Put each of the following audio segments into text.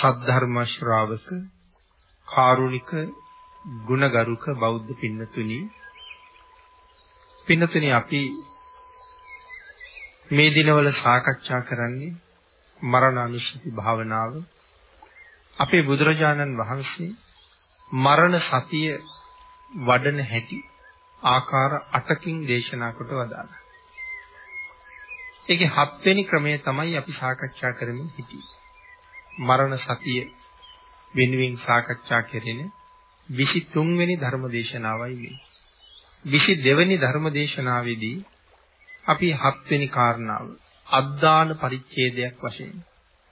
සද්ධර්ම ශ්‍රාවක කාරුණික ගුණගරුක බෞද්ධ පින්නතුනි පින්නතුනි අපි මේ දිනවල සාකච්ඡා කරන්නේ මරණානුස්සති භාවනාව අපේ බුදුරජාණන් වහන්සේ මරණ සතිය වඩන හැටි ආකාර 8කින් දේශනා කොට වදාළා. ඒකේ හත්වෙනි ක්‍රමය තමයි අපි සාකච්ඡා කරමින් හිටියේ. මරණ සතිය වෙනුවෙන් සාකච්ඡා කෙරෙන 23 වෙනි ධර්ම දේශනාවයි මේ. 22 වෙනි ධර්ම දේශනාවේදී අපි හත්වෙනි කාරණාව අද්දාන පරිච්ඡේදයක් වශයෙන්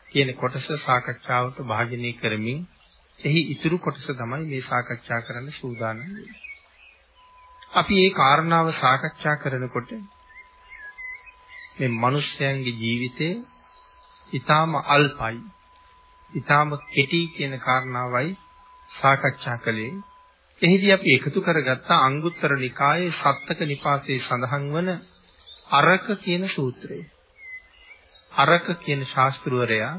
කියන කොටස සාකච්ඡාවට භාජනය කරමින් එහි ඉතුරු කොටස තමයි මේ සාකච්ඡා කරන්න සූදානම් අපි මේ කාරණාව සාකච්ඡා කරනකොට මේ මිනිස්යන්ගේ ජීවිතේ ඊටාම අල්පයි. ඊටාම කෙටි කියන කාරණාවයි සාකච්ඡා කළේ. එහිදී අපි එකතු කරගත්ත අංගුත්තර නිකායේ සත්තක නිපාතේ සඳහන් වන අරක කියන සූත්‍රය. අරක කියන ශාස්ත්‍රවරයා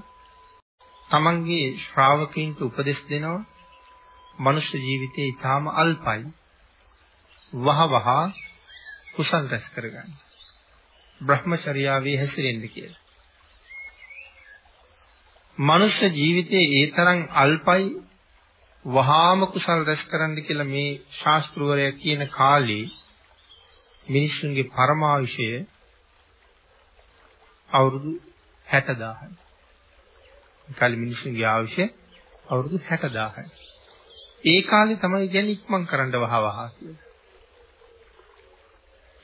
තමන්ගේ ශ්‍රාවකයන්ට උපදෙස් දෙනවා මනුෂ්‍ය ජීවිතේ ඊටාම අල්පයි. වහ වහ කුසල් රැස් කරගන්න. Brahmacharyaවේ හැසිරෙන්න කියලා. මනුෂ්‍ය ජීවිතයේ ඒ තරම් අල්පයි වහාම කුසල් රැස් කරන්න කියලා මේ ශාස්ත්‍රවරයා කියන කාලේ මිනිසුන්ගේ පරමාවිෂය අවුරුදු 60000යි. කාලේ මිනිසුන්ගේ ආයුෂ අවුරුදු 60000යි. ඒ කාලේ තමයි කියන්නේ ඉක්මන් කරන්න වහවහ කියලා.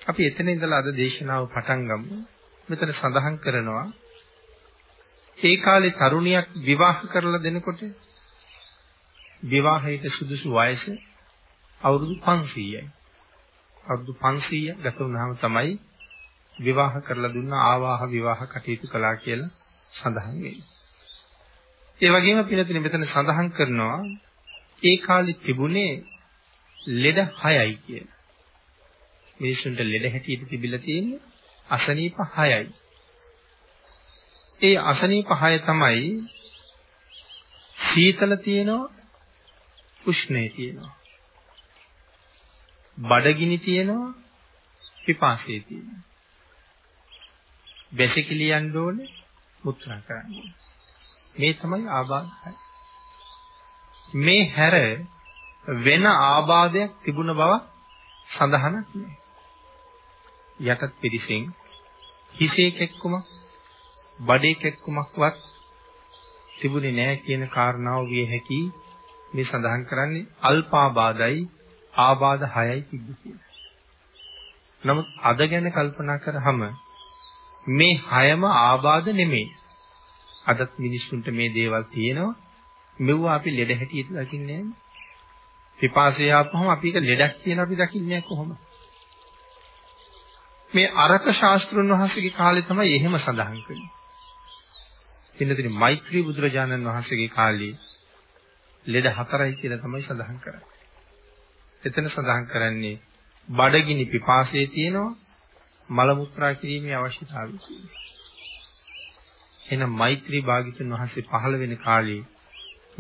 අපි එතන ඉඳලා අද දේශනාව පටන් ගමු. මෙතන සඳහන් කරනවා ඒ කාලේ තරුණියක් විවාහ කරලා දෙනකොට විවාහයට සුදුසු වයස අවුරුදු 500යි. අවුරුදු 500 ගත වුණාම තමයි විවාහ කරලා දුන්න ආවාහ විවාහ කටයුතු කළා කියලා සඳහන් වෙන්නේ. ඒ වගේම පිළිතුරු මෙතන සඳහන් කරනවා ඒ කාලේ තිබුණේ ලෙඩ 6යි කියලා. මිනිසුන්ට ලෙඩ හැටියට තිබිලා තියෙන්නේ අසනීප 6යි. ඒ අසනීප 6 තමයි සීතල තියෙනවා උෂ්ණය තියෙනවා. බඩගිනි තියෙනවා පිපාසය තියෙනවා. වැසිකිලි යන්න ඕනේ මුත්‍රා කරන්න ඕනේ. මේ තමයි ආබාධය. මේ හැර වෙන ආබාධයක් තිබුණ බව සඳහනක් නෑ. යටත් පිරිසෙන් හිසේ කැක්කුමක් බඩේ කැක්කුමක්වත් තිබුණේ නැහැ කියන කාරණාව විය හැකි මේ සඳහන් කරන්නේ අල්පාබාධයි ආබාධ 6යි තිබ්බ කියලා. නමුත් අද ගැන කල්පනා කරාම මේ 6ම ආබාධ නෙමෙයි. අදත් මිනිස්සුන්ට මේ දේවල් තියෙනවා. මෙව්ව අපි ලෙඩ හැටියට දකින්නේ නැහැ. පිපාසය ආපුවම අපි ඒක ලෙඩක් කියලා අපි දකින්නේ කොහොමද? මේ අරක ශාස්ත්‍රුන් වහන්සේගේ කාලේ තමයි එහෙම සඳහන් කළේ. එන්නදින මෛත්‍රී බුදුරජාණන් වහන්සේගේ කාලේ ලෙඩ හතරයි කියලා තමයි සඳහන් කරන්නේ. එතන සඳහන් කරන්නේ බඩගිනි පිපාසය තියෙනවා මල මුත්‍රා කිරීමේ අවශ්‍යතාවය තියෙනවා. එහෙනම් මෛත්‍රී භාග්‍යතුන් වහන්සේ පහළ වෙන කාලේ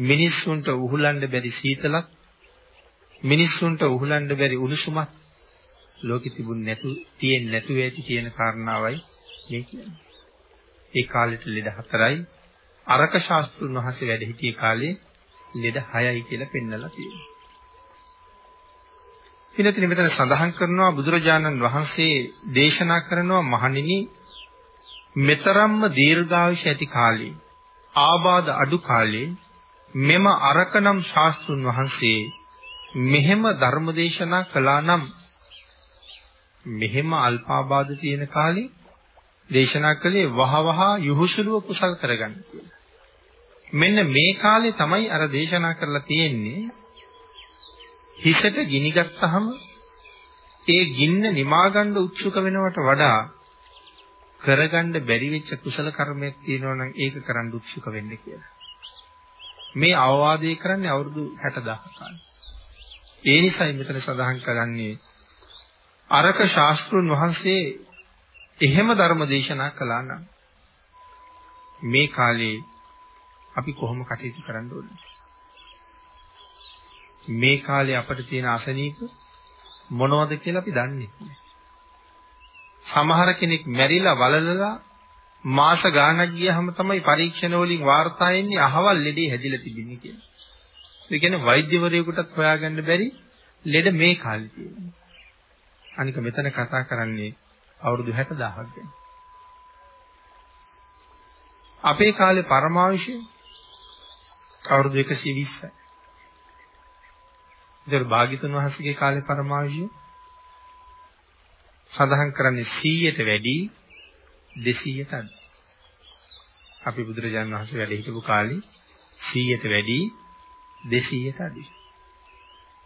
මිනිස්සුන්ට උහුලන්න බැරි සීතලක් මිනිස්සුන්ට උහුලන්න බැරි උණුසුමක් ලෝකෙ තිබුණ නැතු තියෙන්නේ නැතුව ඇති කියන කාරණාවයි මේ කියන්නේ. ඒ කාලෙට ලෙඩ හතරයි අරක ශාස්ත්‍රුන් වහන්සේ වැඩ සිටිය කාලේ ලෙඩ හයයි කියලා පෙන්නලා තියෙනවා. පිළිතුරු මෙතන සඳහන් කරනවා බුදුරජාණන් වහන්සේ දේශනා කරනවා මහණෙනි මෙතරම්ම දීර්ඝායුෂ ඇති කාලේ ආබාධ අඩු කාලේ මෙම අරකනම් ශාස්ත්‍රුන් වහන්සේ මෙහෙම ධර්මදේශනා කළා නම් මෙහෙම අල්පාබාධ තියෙන කාලේ දේශනා කළේ වහවහ යහුසුලුව කුසල් කරගන්න කියලා. මෙන්න මේ කාලේ තමයි අර දේශනා කරලා තියෙන්නේ හිසට ගිනි ගත්තහම ඒ ගින්න නිමා ගන්න උත්සුක වෙනවට වඩා කරගන්න බැරි වෙච්ච කුසල කර්මයක් තියෙනවා නම් ඒක කරන්න උත්සුක වෙන්න කියලා. මේ අවවාදය කරන්නේ අවුරුදු 60000 කාලේ. ඒ නිසායි මෙතන සඳහන් කරන්නේ අරක ශාස්ත්‍රුන් වහන්සේ එහෙම ධර්ම දේශනා කළා නම් මේ කාලේ අපි කොහොම කටයුතු කරන්න ඕනේ? මේ කාලේ අපිට තියෙන අසනීප මොනවද කියලා අපි දන්නේ නැහැ. සමහර කෙනෙක් මැරිලා වලලලා මාස ගාණක් ගියහම තමයි පරීක්ෂණ වලින් වාර්තා එන්නේ අහවල් ලෙඩේ හැදිලා තිබෙන්නේ කියලා. ඒ කියන්නේ වෛද්‍යවරයෙකුටත් හොයාගන්න බැරි ලෙඩ මේ කාලේ තියෙනවා. අනික මෙතන කතා කරන්නේ අවුරුදු 60000ක් ගැන. අපේ කාලේ පරමාවිෂය අවුරුදු 120යි. ඉතින් භාග්‍යතුන් වහන්සේගේ කාලේ පරමාවිෂය සඳහන් කරන්නේ 100ට වැඩි 200ට අඩු. අපි බුදුරජාණන් වහන්සේ වැඩ හිටපු කාලේ 100ට වැඩි 200ට අඩුයි.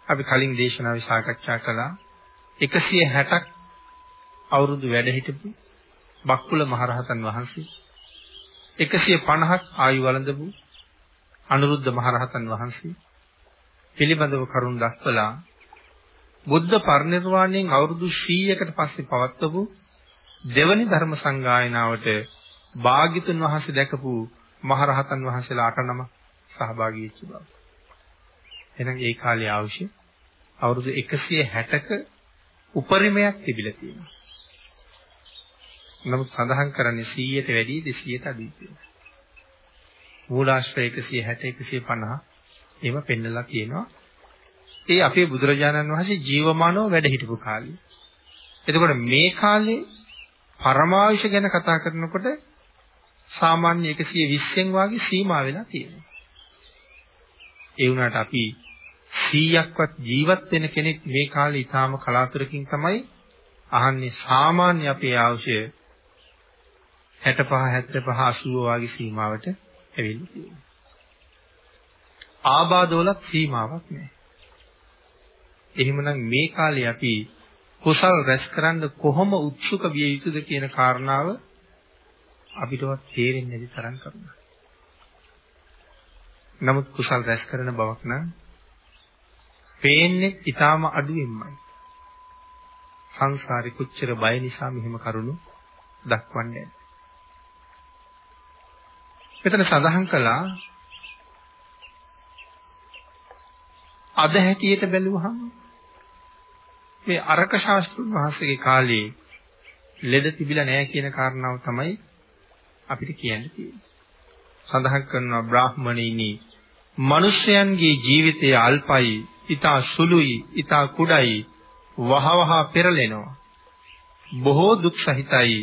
අපි කලින් දේශනාවේ සාකච්ඡා කළා 160ක් අවුරුදු වැඩ හිටපු බක්කුල මහරහතන් වහන්සේ 150ක් ආයු වළඳපු අනුරුද්ධ මහරහතන් වහන්සේ පිළිබඳව කරුණ දක්වලා බුද්ධ පරිනිර්වාණයෙන් අවුරුදු 100කට පස්සේ පවත්වපු දෙවනි ධර්ම සංගායනාවට භාග්‍යතුන් වහන්සේ දැකපු මහරහතන් වහන්සේලා අට නම සහභාගී වෙච්ච බව. එහෙනම් ඒ කාලේ අවශ්‍ය අවුරුදු 160ක උපරිමයක් තිබිලා තියෙනවා. නමුත් සඳහන් කරන්නේ 100ට වැඩි 200ට අඩුයි කියලා. මූලාශ්‍රය 160 150 ඒවා පෙන්නලා තියෙනවා. ඒ අපේ බුදුරජාණන් වහන්සේ ජීවමානව වැඩ හිටපු කාලේ. එතකොට මේ කාලේ පරමාවිෂ ගැන කතා කරනකොට සාමාන්‍ය 120න් වාගේ සීමා වෙලා තියෙනවා. ඒ වුණාට අපි 100ක්වත් ජීවත් වෙන කෙනෙක් මේ කාලේ ඊටාම කලාතුරකින් තමයි අහන්නේ සාමාන්‍ය අපේ අවශ්‍ය 65 75 80 වාගේ සීමාවට ඇවිල්ලා තියෙනවා. ආබාධවලත් සීමාවක් නැහැ. එහෙමනම් මේ කාලේ අපි කුසල් රැස් කරන්න කොහොම උත්සුක විය යුතුද කියන කාරණාව අපිටවත් තේරෙන්නේ නැති තරම් කරුණා. නමුත් කුසල් රැස් කරන බවක් නම් පේන්නේ ඊටාම අඩුවෙන්මයි. සංසාරේ කොච්චර බය නිසා මෙහෙම කරුණු දක්වන්නේ මෙතන සඳහන් කළා අද හැටියට බැලුවහම මේ අරක ශාස්ත්‍රුන් වහන්සේගේ කාලේ ලෙඩ තිබිලා නැහැ කියන කාරණාව තමයි අපිට කියන්න තියෙන්නේ. සඳහන් කරනවා බ්‍රාහ්මණයිනි මිනිසයන්ගේ ජීවිතය අල්පයි, ඊතා සුළුයි, ඊතා කුඩයි, වහවහ පෙරලෙනවා. බොහෝ දුක් සහිතයි.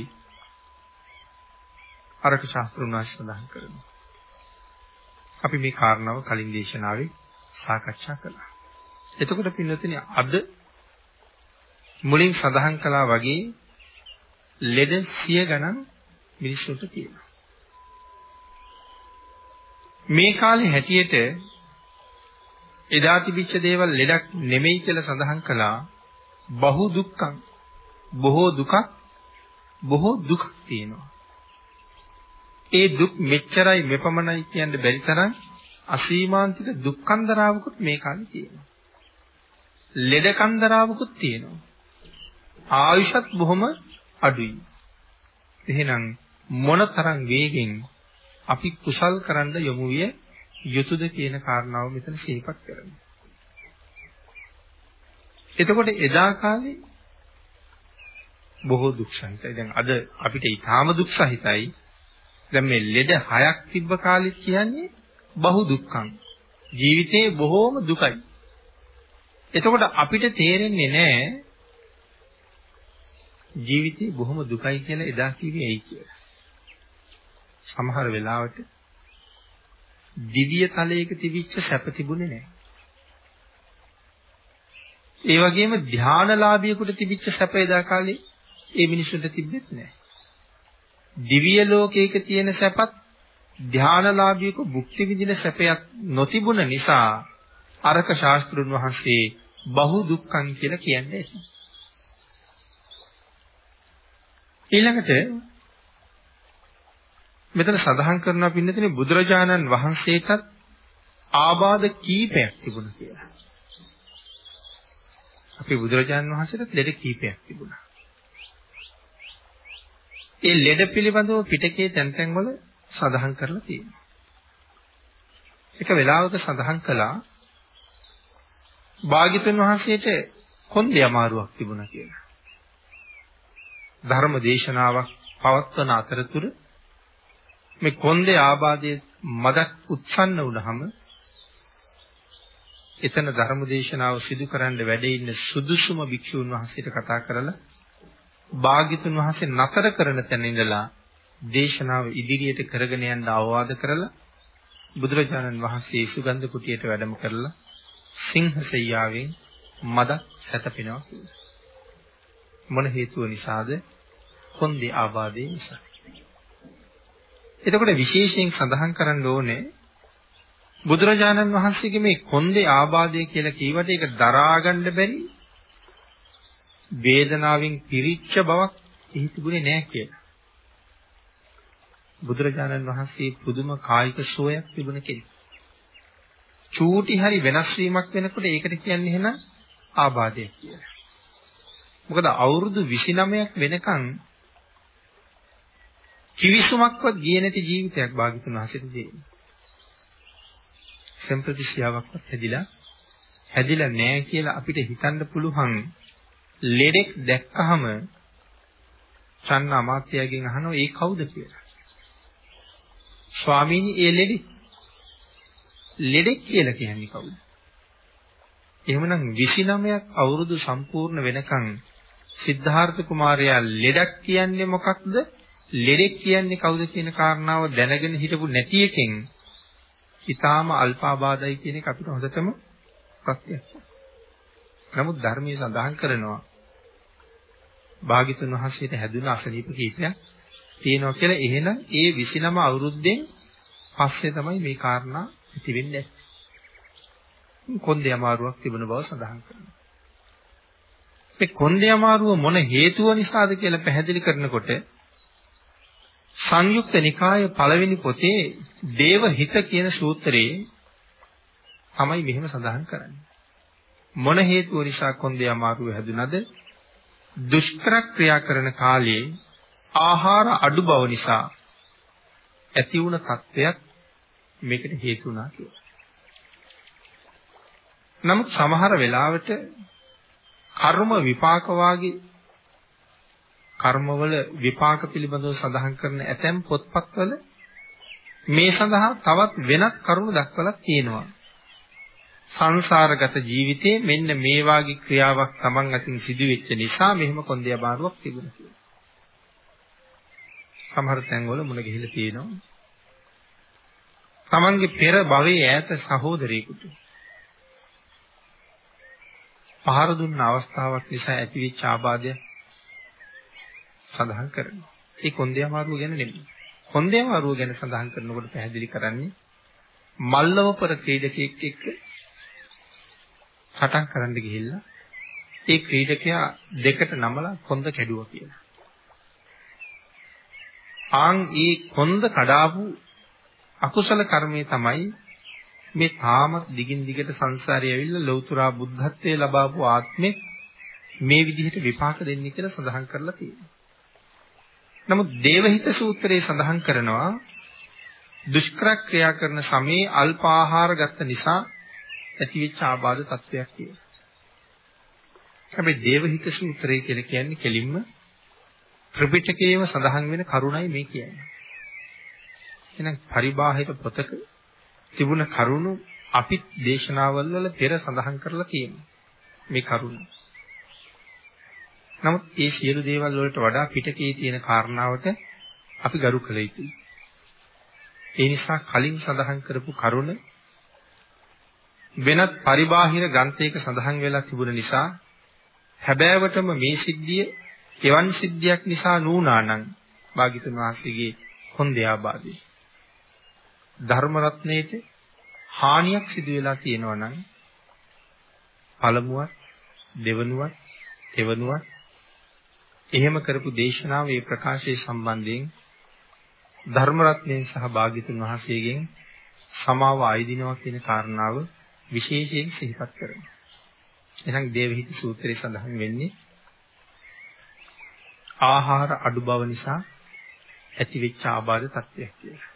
අරක ශාස්ත්‍රුන් වහන්සේ සඳහන් කරනවා. අපි මේ කාරණාව කලින් දේශනාවේ සාකච්ඡා කළා. එතකොට පින්නතුනි අද මුලින් සඳහන් කළා වගේ ලෙඩ සිය ගණන් මිනිස්සුන්ට තියෙනවා. මේ කාලේ හැටියට එදා තිබිච්ච දේවල් ලෙඩක් නෙමෙයි කියලා සඳහන් කළා බහු දුක්ඛං බොහෝ දුකක් බොහෝ දුක් තියෙනවා. ඒ දුක් මෙච්චරයි මෙපමණයි කියන්න බැරි තරම් අසීමාන්තික දුක්ඛන්දරාවකුත් මේ කාලේ තියෙනවා. ලෙඩකන්දරාවකුත් තියෙනවා. ආයුෂත් බොහොම අඩුයි. එහෙනම් මොනතරම් වේගෙන් අපි කුසල් කරන්න යොමු විය යුතුයද කියන කාරණාව මෙතන සිහිපත් කරනවා. එතකොට එදා කාලේ බොහෝ දුක් සහිතයි. දැන් අද අපිට ඊටාම දුක් සහිතයි. දැන් මේ ලෙඩ හයක් තිබ්බ කාලෙත් කියන්නේ බහු දුක්ඛං. ජීවිතේ බොහෝම දුකයි. එතකොට අපිට තේරෙන්නේ නැහැ ජීවිතේ බොහොම දුකයි කියලා එදා කිව්වේ ඇයි කියලා. සමහර වෙලාවට දිව්‍ය තලයක තිබිච්ච සැප තිබුණේ නැහැ. ඒ වගේම ධානලාභියෙකුට තිබිච්ච සැප එදා කාලේ ඒ මිනිසුන්ට තිබෙත් නැහැ. දිව්‍ය ලෝකයක තියෙන සැපත් ධානලාභීක භුක්ති විඳින සැපයක් නොතිබුණ නිසා අරක ශාස්ත්‍රුන් වහන්සේ බහු දුක්ඛං කියලා කියන්නේ. ඊළඟට මෙතන සඳහන් කරනවා පින්නතනේ බුදුරජාණන් වහන්සේටත් ආබාධ කීපයක් තිබුණා කියලා. අපේ බුදුරජාණන් වහන්සේට ලෙඩ කීපයක් තිබුණා. ඒ ලෙඩ පිළිබඳව පිටකයේ තැන් තැන්වල සඳහන් කරලා තියෙනවා. එක වෙලාවක සඳහන් කළා භාග්‍යතුන් වහන්සේට කොන්දේ අමාරුවක් තිබුණා කියලා. ධර්ම දේශනාවක් පවත්වන අතරතුර මේ කොන්දේ ආබාධයේ මදක් උත්සන්න වුණාම එතන ධර්ම දේශනාව සිදු කරන්න වැඩ ඉන්න සුදුසුම භික්ෂුන් වහන්සේට කතා කරලා භාග්‍යතුන් වහන්සේ නතර කරන තැන ඉඳලා දේශනාව ඉදිරියට කරගෙන යන්න අවවාද කරලා බුදුරජාණන් වහන්සේ සුගන්ධ කුටියට වැඩම කරලා සිංහසෙයියාවෙන් මදක් සැතපෙනවා. මොන හේතුව නිසාද? කොන්දේ ආබාධය නිසා. එතකොට විශේෂයෙන් සඳහන් කරන්න ඕනේ බුදුරජාණන් වහන්සේගේ මේ කොන්දේ ආබාධය කියලා කීවට ඒක දරා ගන්න බැරි වේදනාවෙන් පිරිච්ච බවක් එහි තිබුණේ නැහැ කියලා. බුදුරජාණන් වහන්සේ පුදුම කායික සුවයක් තිබුණ කෙනෙක්. චූටි හරි වෙනස් වීමක් වෙනකොට ඒකට කියන්නේ එහෙනම් ආබාධයක් කියලා. මොකද අවුරුදු 29ක් වෙනකන් කිවිසුමක්වත් ගියේ නැති ජීවිතයක් භාග්‍යතුන් වහන්සේට දෙන්නේ. සම්ප්‍රතිශියාවක්වත් හැදිලා හැදිලා නැහැ කියලා අපිට හිතන්න පුළුවන් ලෙඩෙක් දැක්කහම චන්න අමාත්‍යයෙන් අහනවා ඒ කවුද කියලා. ස්වාමීනි ඒ ලෙඩෙක් ලෙඩෙක් කියලා කියන්නේ කවුද? එහෙමනම් 29ක් අවුරුදු සම්පූර්ණ වෙනකන් සිද්ධාර්ථ කුමාරයා ලෙඩක් කියන්නේ මොකක්ද? ලෙඩෙක් කියන්නේ කවුද කියන කාරණාව දැනගෙන හිටපු නැති එකෙන් ඊටාම අල්පාබාධයි කියන එක අපිට හොඳටම ප්‍රත්‍යක්ෂයි. නමුත් ධර්මයේ සඳහන් කරනවා භාග්‍යතුන් වහන්සේට හැදුන අසනීප කීපයක් තියෙනවා කියලා එහෙනම් ඒ 29 අවුරුද්දෙන් පස්සේ තමයි මේ කාරණා ඇති වෙන්නේ. කොන්දේ අමාරුවක් තිබුණ බව සඳහන් කරනවා. මේ කොන්දේ අමාරුව මොන හේතුව නිසාද කියලා පැහැදිලි කරනකොට සංයුක්ත නිකාය පළවෙනි පොතේ දේවහිත කියන සූත්‍රයේ තමයි මෙහෙම සඳහන් කරන්නේ. මොන හේතුව නිසා කොන්දේ අමාරුව හැදුනද? දුෂ්කර ක්‍රියා කරන කාලයේ ආහාර අඩු බව නිසා ඇති වුණ තත්ත්වයක් මේකට හේතු වුණා කියලා. නමුත් සමහර වෙලාවට කර්ම විපාක වාගේ කර්මවල විපාක පිළිබඳව සඳහන් කරන ඇතැම් පොත්පත්වල මේ සඳහා තවත් වෙනත් කරුණු දක්වලා තියෙනවා. සංසාරගත ජීවිතේ මෙන්න මේ වාගේ ක්‍රියාවක් Taman අතින් සිදුවෙච්ච නිසා මෙහෙම කොන්දේ අමාරුවක් තිබුණා කියලා. සමහර තැන්වල මුණ ගිහිල්ලා තියෙනවා. Tamanගේ පෙර භවයේ ඈත සහෝදරයෙකුට පහර දුන්න අවස්ථාවක් නිසා ඇතිවෙච්ච ආබාධය සඳහන් කරනවා. ඒ කොන්දේ අමාරුව ගැන නෙමෙයි. කොන්දේ අමාරුව ගැන සඳහන් කරනකොට පැහැදිලි කරන්නේ මල්ලවපර ක්‍රීඩකයෙක් එක්ක සටන් කරන්න ගිහිල්ලා ඒ ක්‍රීඩකයා දෙකට නමලා කොන්ද කැඩුවා කියලා. ආන් ඒ කොන්ද කඩාපු අකුසල කර්මයේ තමයි මේ තාම දිගින් දිගට සංසාරේ ඇවිල්ලා ලෞතර බුද්ධත්වයේ ලබාපු ආත්මෙ මේ විදිහට විපාක දෙන්නේ කියලා සඳහන් කරලා තියෙනවා. නමුත් දේවහිත සූත්‍රයේ සඳහන් කරනවා දුෂ්කර ක්‍රියා කරන සමේ අල්ප ආහාර ගත්ත නිසා ඇතිවෙච්ච ආබාධ තත්වයක් කියලා. හැබැයි දේවහිත සූත්‍රය කියලා කියන්නේ කෙලින්ම ත්‍රිපිටකයේම සඳහන් වෙන කරුණයි මේ කියන්නේ. එහෙනම් පරිබාහිර පොතක තිබුණ කරුණු අපි දේශනාවල් වල පෙර සඳහන් කරලා තියෙනවා. මේ කරුණු. නමුත් මේ සියලු දේවල් වලට වඩා පිටකේ තියෙන කාරණාවට අපි ගරු කළ යුතුයි. ඒ නිසා කලින් සඳහන් කරපු කරුණ වෙනත් පරිබාහිර ග්‍රන්ථයක සඳහන් වෙලා තිබුණ නිසා හැබෑවටම මේ සිද්ධිය එවන් සිද්ධියක් නිසා නූනා නම් භාග්‍යතුන් වහන්සේගේ හොඳේ ආබාධය. ධර්ම රත්නයේට හානියක් සිදු වෙලා තියෙනවා නම් පළමුවත් දෙවනුවත් එවනුවත් එහෙම කරපු දේශනාව ඒ ප්‍රකාශයේ සම්බන්ධයෙන් ධර්ම රත්නයෙන් සහ භාග්‍යතුන් වහන්සේගෙන් සමාව ආයදිනවා කියන කාරණාව විශේෂයෙන් සිහිපත් කරනවා. එහෙනම් දේවහිත සූත්‍රයේ සඳහන් වෙන්නේ ආහාර අඩු බව නිසා ඇතිවෙච්ච ආබාධ තත්ත්වයක් කියලා.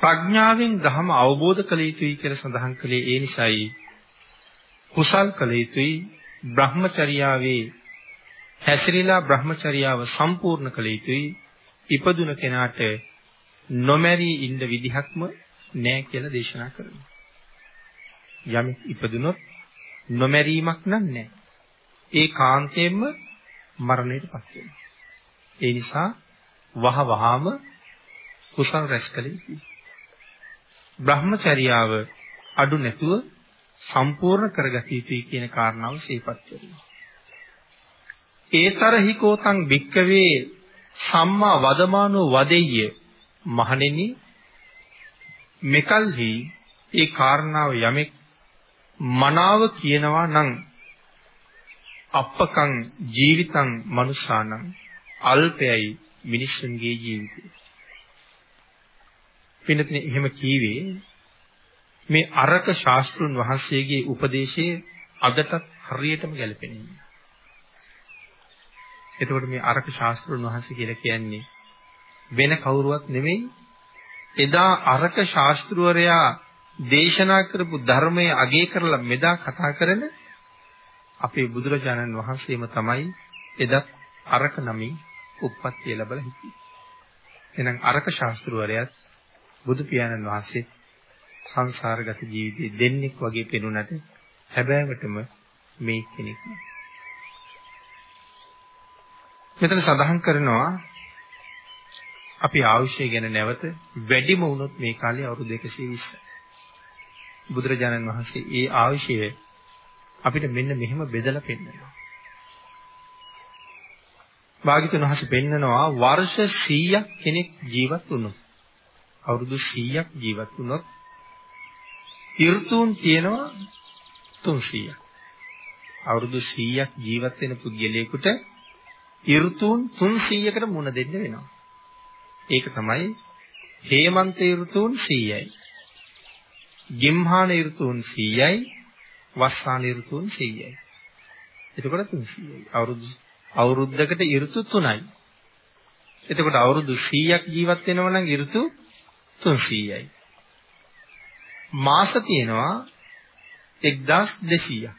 ප්‍රඥාවෙන් ධර්ම අවබෝධ කළ යුතුයි කියලා සඳහන් කළේ ඒ නිසායි කුසල් කළ යුතුයි Brahmacharyaවේ හැසිරීලා Brahmacharyaව සම්පූර්ණ කළ යුතුයි ඉපදුන කෙනාට නොමැරී ඉන්න විදිහක්ම නැහැ කියලා දේශනා කරනවා. යමෙක් ඉපදුනොත් නොමැරීමක් නැහැ. ඒ කාන්තේම මරණයටපත් වෙනවා. ඒ නිසා වහ වහාම කුසල් රැස් කළ යුතුයි. Brahmacharyaව අඩු නැතුව සම්පූර්ණ කරගත යුතුයි කියන කාරණාව සිහිපත් කරනවා. ඒතරහිකෝතං භික්කවේ සම්මා වදමානෝ වදෙය්‍ය මහණෙනි මෙකල්හි ඒ කාරණාව යමෙක් මනාව කියනවා නම් අප්පකං ජීවිතං මනුසානං අල්පයයි මිනිස්සුන්ගේ ජීවිතය. පින්නතින එහෙම කීවේ මේ අරක ශාස්ත්‍රුන් වහන්සේගේ උපදේශයේ අදටත් හරියටම ගැලපෙන්නේ. එතකොට මේ අරක ශාස්ත්‍රුන් වහන්සේ කියලා කියන්නේ වෙන කවුරුවත් නෙමෙයි එදා අරක ශාස්ත්‍රවරයා දේශනා කරපු ධර්මයේ අගය කරලා මෙදා කතා කරන අපේ බුදුරජාණන් වහන්සේම තමයි එදත් අරක නමින් උප්පත්තිය ලැබලා හිටියේ. එහෙනම් අරක ශාස්ත්‍රවරයාත් බුදු පියාණන් වහන්සේ සංසාරගත ජීවිතේ දෙන්නෙක් වගේ පෙනුනට හැබෑවටම මේ කෙනෙක් මෙතන සඳහන් කරනවා අපි ආයුෂය ගැන නැවත වැඩිම වුණොත් මේ කාලේ අවුරුදු 220යි. බුදුරජාණන් වහන්සේ ඒ ආයුෂය අපිට මෙන්න මෙහෙම බෙදලා පෙන්නනවා. භාග්‍යතුන් වහන්සේ පෙන්නනවා වර්ෂ 100ක් කෙනෙක් ජීවත් වුණොත් අවුරුදු 100ක් ජීවත් වුණොත් ඍතුන් තියෙනවා 300ක්. අවුරුදු 100ක් ජීවත් වෙන පුද්ගලයෙකුට ඍතුන් 300කට මුණ දෙන්න වෙනවා. ඒක තමයි හේමන්ත ඍතුන් 100යි. ගිම්හාන ඍතුන් 100යි. වස්සාන ඍතුන් 100යි. එතකොට 300යි. අවුරුදු අවුරුද්දකට ඍතු 3යි. එතකොට අවුරුදු 100ක් ජීවත් වෙනවා නම් ඍතු 300යි. මාස තියෙනවා 1200ක්.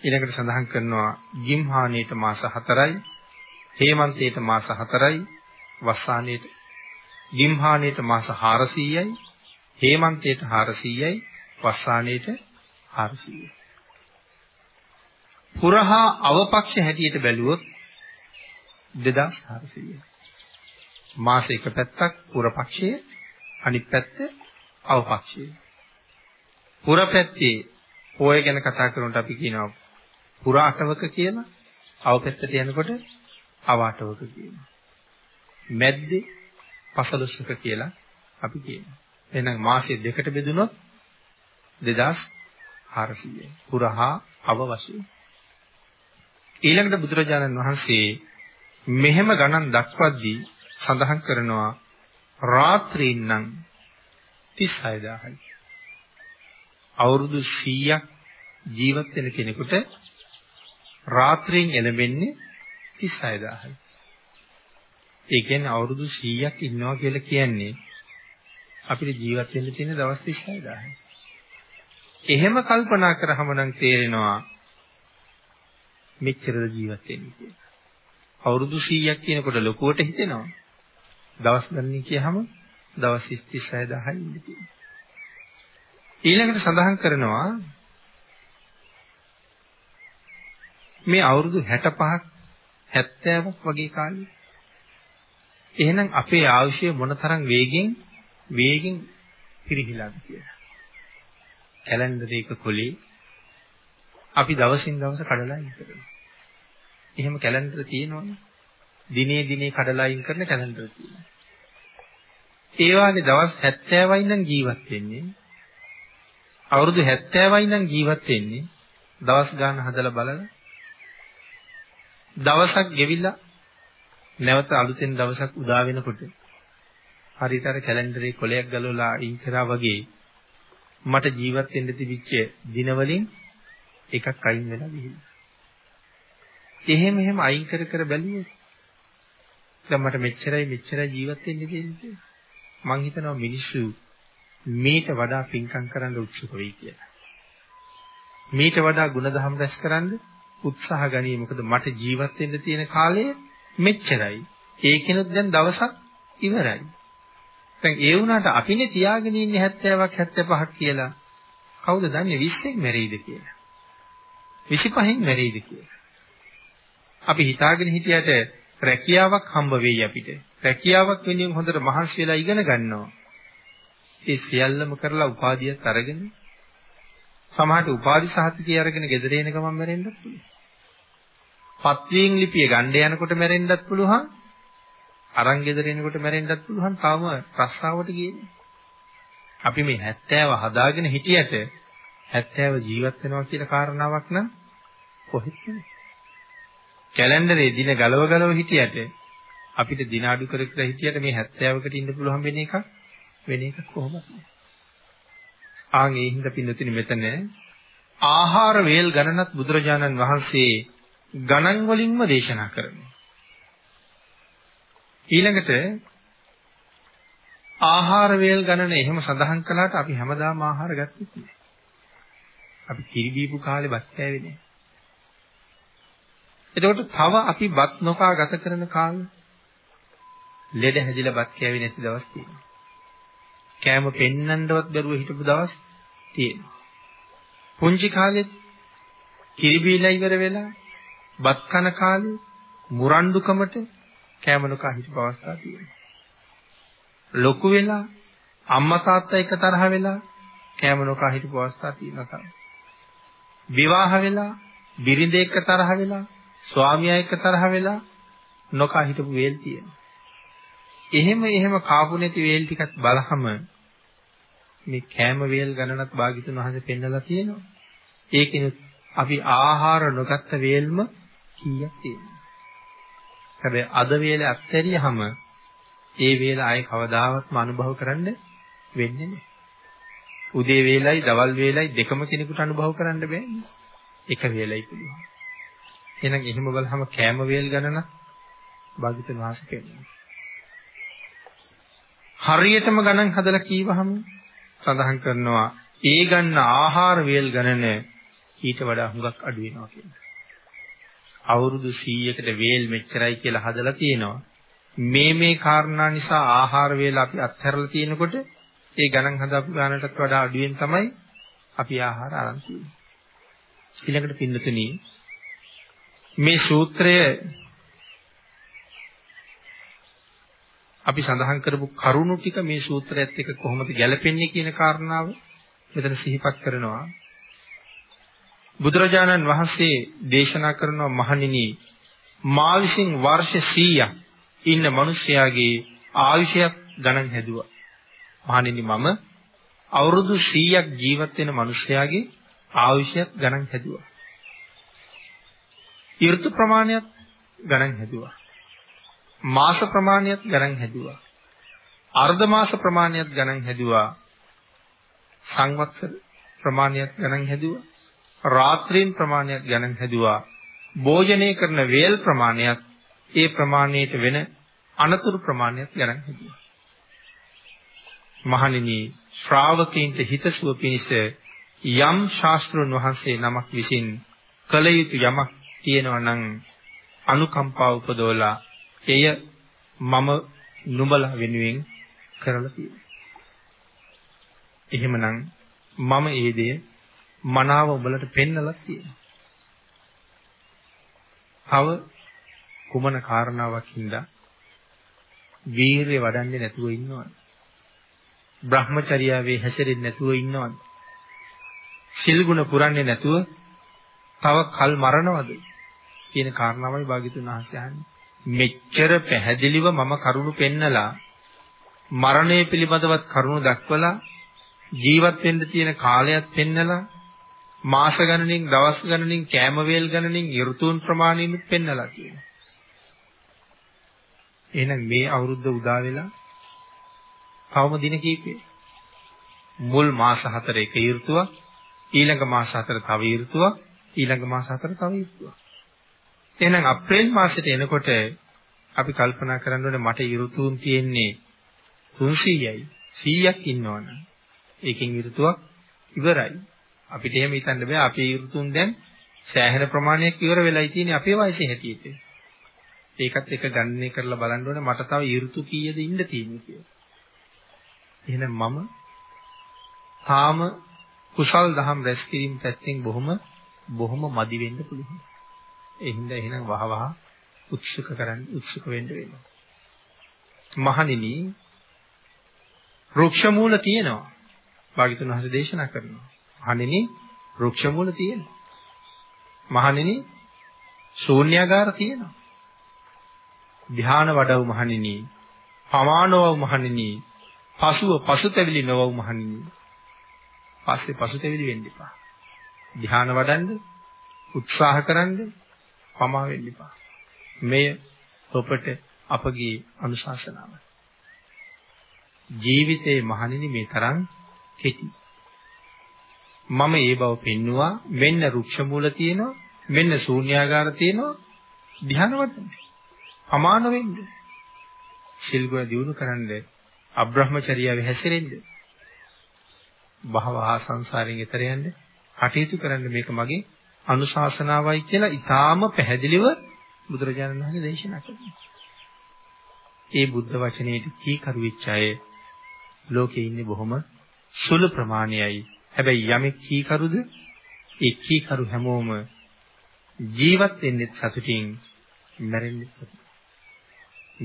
ඊළඟට සඳහන් කරනවා ගිම්හානීට මාස 4යි, හේමන්තයට මාස 4යි, වස්සානීට ගිම්හානීට මාස 400යි, හේමන්තයට 400යි, වස්සානීට 400යි. පුරහා අවපක්ෂ හැටියට බැලුවොත් 2400යි. මාස එක පැත්තක් පුරපක්ෂය අනිත් පැත්ත අවපක්ෂය. පුරපැත්තේ පොය ගැන කතා කරනකොට අපි කියනවා පුරාටවක කියලා අවපැත්තට යනකොට අවාටවක කියනවා. මැද්දේ පසළොස්වක කියලා අපි කියනවා. එහෙනම් මාසෙ දෙකට බෙදුනොත් 2400යි. පුරහා අව වශයෙන්. ඊළඟට බුදුරජාණන් වහන්සේ මෙහෙම ගණන් දක්වද්දී සඳහන් කරනවා රාත්‍රීන් නම් 36000යි. අවුරුදු 100ක් ජීවත් වෙන කෙනෙකුට රාත්‍රියෙන් එළඹෙන්නේ 36000යි. ඒ කියන්නේ අවුරුදු 100ක් ඉන්නවා කියලා කියන්නේ අපිට ජීවත් වෙන්න තියෙන දවස් 36000යි. එහෙම කල්පනා කරාම නම් තේරෙනවා මෙච්චරද ජීවත් වෙන්නේ කියලා. අවුරුදු 100ක් කියනකොට ලොකුවට හිතෙනවා. දවස් ගණන් කියහම දවස් 36000යි ඉන්නේ තියෙනවා. ඊළඟට සඳහන් කරනවා මේ අවුරුදු 65ක් 70ක් වගේ කාලේ එහෙනම් අපේ ආයුෂය මොනතරම් වේගෙන් වේගෙන් පිරිහිලාද කියලා. කැලෙන්ඩර් එක කොලේ අපි දවසින් දවස කඩලා ඉන්නවා. එහෙම කැලෙන්ඩර් තියෙනවනේ. දිනේ දිනේ කඩලා අයින් කරන කැලෙන්ඩර් තියෙනවා. ඒ වාගේ දවස් 70යි ඉඳන් ජීවත් වෙන්නේ. අවුරුදු 70යි ඉඳන් ජීවත් වෙන්නේ. දවස් ගන්න හදලා බලලා දවසක් ගෙවිලා නැවත අලුතෙන් දවසක් උදා වෙනකොට හරියට අර කැලෙන්ඩරේ කොලයක් ගලවලා අයින් කරා වගේ මට ජීවත් වෙන්න තිබිච්ච දිනවලින් එකක් අයින් වෙලා ගිහිල්ලා. එහෙම එහෙම අයින් කර කර බැලුවොත් දැන් මට මෙච්චරයි මෙච්චරයි ජීවත් වෙන්න තියෙන්නේ. මං හිතනවා මිනිස්සු මේට වඩා පින්කම් කරන්න උත්සුක වෙයි කියලා. මේට වඩා ಗುಣධම් රැස් කරන්න උත්සාහ ගනී. මොකද මට ජීවත් වෙන්න තියෙන කාලය මෙච්චරයි. ඒකිනුත් දැන් දවසක් ඉවරයි. දැන් ඒ වුණාට අපිනේ තියාගෙන ඉන්නේ 70ක් 75ක් කියලා. කවුද දන්නේ 20ක් මැරෙයිද කියලා? 25න් මැරෙයිද කියලා? අපි හිතාගෙන හිටියට රැකියාවක් හම්බ වෙයි අපිට. රැකියාවක් වෙනුවෙන් හොඳට මහන්සි වෙලා ඉගෙන ගන්නවා. ඒ සියල්ලම කරලා උපාධියක් අරගෙන සමහරට උපාධි සහතිකය අරගෙන ගෙදර එන ගමන් මැරෙන්නත් පුළුවන්. පත්වීම් ලිපිය ගන්න යනකොට මැරෙන්නත් පුළුවන්. අරන් ගෙදර එනකොට මැරෙන්නත් පුළුවන්. තාම ප්‍රස්තාවට ගියේ අපි මේ 70 හදාගෙන හිටියට 70 ජීවත් වෙනවා කියලා කාරණාවක් නම් කොහෙත් නැහැ. කැලෙන්ඩරේ දින ගලව ගලව හිටියට අපිට දින අඩු කර කර හිටියට මේ 70කට ඉන්න පුළුවන් වෙන එක වෙන එක කොහොමද? ආන් ඒ හින්දා පින්නතුනි මෙතන ආහාර වේල් ගණනත් බුදුරජාණන් වහන්සේ ගණන් වලින්ම දේශනා කරනවා. ඊළඟට ආහාර වේල් ගණන එහෙම සඳහන් කළාට අපි හැමදාම ආහාර ගත්තේ නැහැ. අපි කිරි බීපු කාලේ බත් කෑවේ නැහැ. එතකොට තව අපි බත් නොකා ගත කරන කාලේ ලෙඩ හැදිලා බත් කෑවේ නැති දවස් තියෙනවා. කෑම පෙන්නන්නවත් බැරුව හිටපු දවස් තියෙනවා. පුංචි කාලෙත් කිරි බීලා ඉවර වෙලා බත් කන කාලේ මුරණ්ඩුකමට කෑම නොකා හිටපු අවස්ථා තියෙනවා. ලොකු වෙලා අම්මා තාත්තා එක තරහ වෙලා කෑම නොකා හිටපු අවස්ථා තියෙනවා තමයි. විවාහ වෙලා බිරිඳ එක්ක තරහ වෙලා ස්වාමියා එක්ක තරහ වෙලා නොකා හිටපු වේල් තියෙනවා. එහෙම එහෙම කාපු නැති වේල් ටිකක් බලහම මේ කෑම වේල් ගණනක් භාග්‍යතුන් වහන්සේ පෙන්නලා තියෙනවා. ඒකිනුත් අපි ආහාර නොගත්ත වේල්ම කීයක් තියෙනවා. හැබැයි අද වේල අත්හැරියහම ඒ වේල ආයේ කවදාවත්ම අනුභව කරන්න වෙන්නේ නැහැ. උදේ වේලයි දවල් වේලයි දෙකම කෙනෙකුට අනුභව කරන්න බෑනේ. එක වේලයි පුළුවන්. එහෙනම් එහෙම බලහම කෑම වේල් ගණන භාග්‍යතුන් වහන්සේ පෙන්නනවා. හරියටම ගණන් හදලා කීවහම සඳහන් කරනවා ඒ ගන්න ආහාර වේල් ගණන ඊට වඩා හුඟක් අඩු වෙනවා කියලා. අවුරුදු 100කට වේල් මෙච්චරයි කියලා හදලා තියෙනවා. මේ මේ කාරණා නිසා ආහාර වේල අපි අත්හැරලා තියෙනකොට ඒ ගණන් හදාපු ගානටත් වඩා අඩුවෙන් තමයි අපි ආහාර අරන් තියෙන්නේ. ඊළඟට පින්නතුනි මේ සූත්‍රය අපි සඳහන් කරපු කරුණු ටික මේ සූත්‍රයත් එක්ක කොහොමද ගැලපෙන්නේ කියන කාරණාව මෙතන සිහිපත් කරනවා. බුදුරජාණන් වහන්සේ දේශනා කරනවා මහණෙනි මා විසින් වර්ෂ 100ක් ඉන්න මිනිසයාගේ ආයුෂයක් ගණන් හැදුවා. මහණෙනි මම අවුරුදු 100ක් ජීවත් වෙන මිනිසයාගේ ආයුෂයක් ගණන් හැදුවා. ඍතු ප්‍රමාණයක් ගණන් හැදුවා. මාස ප්‍රමාණයක් ගණන් හැදුවා. අර්ධ මාස ප්‍රමාණයක් ගණන් හැදුවා. සංවත්සර ප්‍රමාණයක් ගණන් හැදුවා. රාත්‍රීන් ප්‍රමාණයක් ගණන් හැදුවා. භෝජනය කරන වේල් ප්‍රමාණයක් ඒ ප්‍රමාණයට වෙන අනතුරු ප්‍රමාණයක් ගණන් හැදුවා. මහණෙනි ශ්‍රාවකීන්ට හිතසුව පිණිස යම් ශාස්ත්‍රුන් වහන්සේ නමක් විසින් කළ යුතු යමක් තියෙනවා නම් අනුකම්පාව උපදවලා එය මම නුඹලා වෙනුවෙන් කරලා තියෙනවා. එහෙමනම් මම ඒ දේ මනාව උඹලට පෙන්නලා තියෙනවා. තව කුමන කාරණාවක් හින්දා වීරිය වඩන්නේ නැතුව ඉන්නවද? Brahmacharyaවේ හැසිරෙන්නේ නැතුව ඉන්නවද? සිල් ගුණ පුරන්නේ නැතුව තව කල් මරනවද? කියන කාරණාවයි භාග්‍යතුන් වහන්සේ අහන්නේ. මෙච්චර පැහැදිලිව මම කරුණු පෙන්නලා මරණය පිළිබඳවත් කරුණු දක්වලා ජීවත් වෙන්න තියෙන කාලයත් පෙන්නලා මාස ගණනින් දවස් ගණනින් කෑම වේල් ගණනින් ඍතුන් ප්‍රමාණිනුත් පෙන්නලා තියෙනවා. එහෙනම් මේ අවුරුද්ද උදා වෙලා තවම දින කීපේ. මුල් මාස හතර එක ඍතුවක් ඊළඟ මාස හතර තව ඍතුවක් ඊළඟ මාස හතර තව ඍතුවක්. එහෙනම් අප්‍රේල් මාසෙට එනකොට අපි කල්පනා කරන්න ඕනේ මට ඍතුන් තියෙන්නේ 300යි 100ක් ඉන්නවනම් ඒකෙන් ඍතුවක් ඉවරයි. අපිට එහෙම හිතන්න බෑ අපේ ඍතුන් දැන් සෑහෙන ප්‍රමාණයක් ඉවර වෙලයි තියෙන්නේ අපේ වයසේ හැටියට ඒකත් එක ගණනය කරලා බලන්න ඕනේ මට තව ඍතු කීයද ඉන්න තියෙන්නේ කියලා එහෙනම් මම තාම කුසල් දහම් රැස් කිරීම පැත්තෙන් බොහොම බොහොම මදි වෙන්න පුළුවන්. ඒ හින්දා එහෙනම් වහවහ උත්සුක කරන්න උත්සුක වෙන්න වෙනවා. මහණෙනි වෘක්ෂ මූල තියෙනවා. භාග්‍යතුන් වහන්සේ දේශනා කරනවා. මහණෙනි වෘක්ෂ මූල තියෙනවා. මහණෙනි ශූන්‍යාගාර තියෙනවා. ධ්‍යාන වඩව මහණෙනි පමානව මහණෙනි පසුව පසුතැවිලි නොවව් මහණෙනි. පස්සේ පසුතැවිලි වෙන්න එපා. ධ්‍යාන වඩන්න උත්සාහ කරන්න පමා වෙන්න එපා. මෙය ඔබට අපගේ අනුශාසනාව. ජීවිතේ මහණෙනි මේ තරම් කෙටි. මම ඒ බව පෙන්නවා මෙන්න රුක්ෂ මූල තියෙනවා මෙන්න ශූන්‍යාගාර තියෙනවා ධ්‍යාන වඩන්න. අමාන වෙන්න. සිල් ගුණ දිනු කරන්නේ අබ්‍රහ්මචර්යාවේ හැසිරෙන්න භවහා සංසාරයෙන් එතර යන්න කටයුතු කරන්න මේක මගේ අනුශාසනාවයි කියලා ඊටාම පැහැදිලිව බුදුරජාණන් වහන්සේ දේශනා කළා. ඒ බුද්ධ වචනේට කීකරු වෙච්ච අය ලෝකේ ඉන්නේ බොහොම සුළු ප්‍රමාණයයි. හැබැයි යමෙක් කීකරුද? ඒ කීකරු හැමෝම ජීවත් වෙන්නේ සතුටින් මැරෙන්නේ සතුටින්.